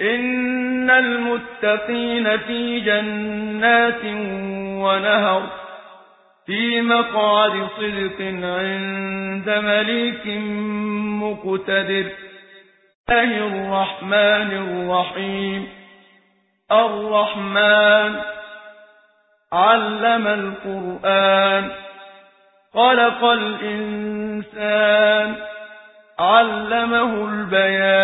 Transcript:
إِنَّ الْمُتَّقِينَ فِي جَنَّاتٍ وَنَهَرٍ فِي مَقْعَدِ صِدْقٍ عِندَ مَلِيكٍ مُّقْتَدِرٍ الله الرحمن الرحيم الرحمن علم القرآن خلق الإنسان علمه البيان